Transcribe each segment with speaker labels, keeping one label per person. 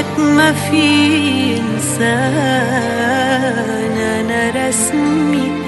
Speaker 1: لك ما في إنسان. أنا رسمي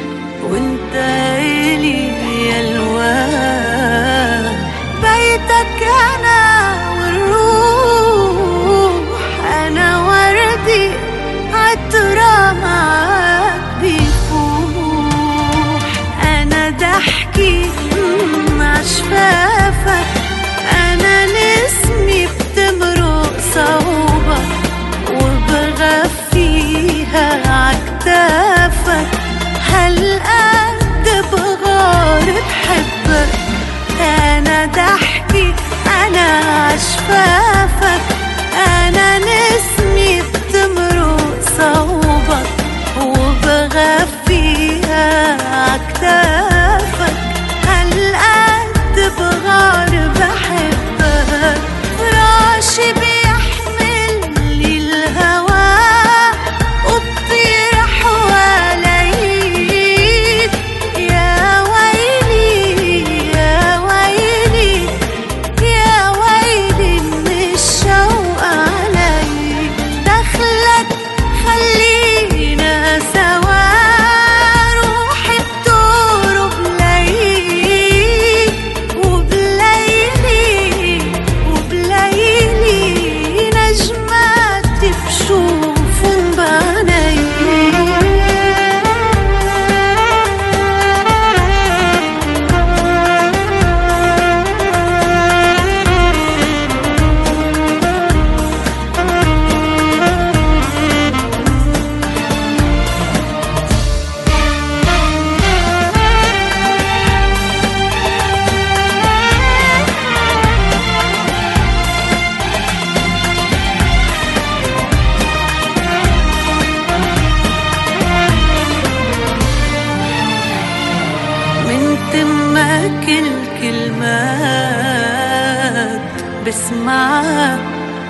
Speaker 1: بسمعها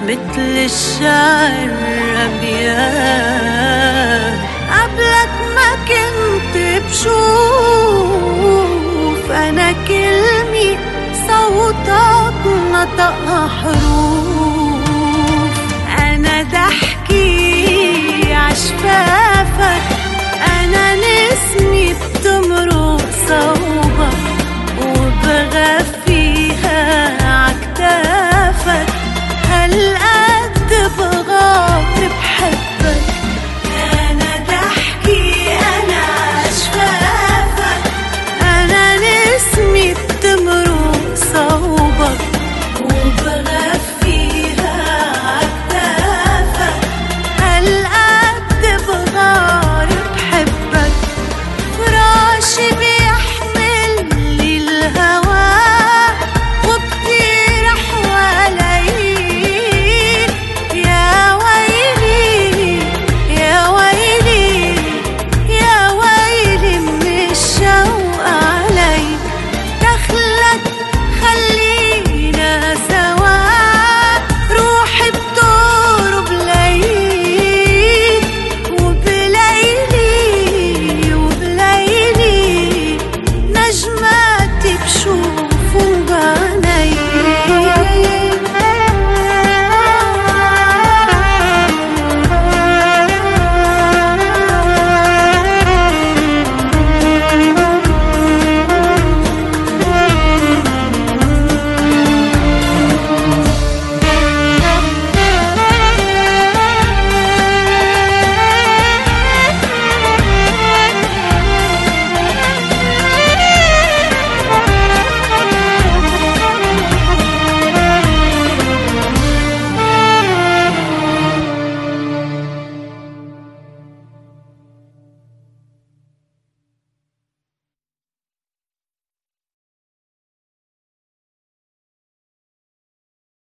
Speaker 1: مثل الشعر أبيات قبلك ما كنت بشوف أنا كلمي صوتك نطقها حروف أنا ضحك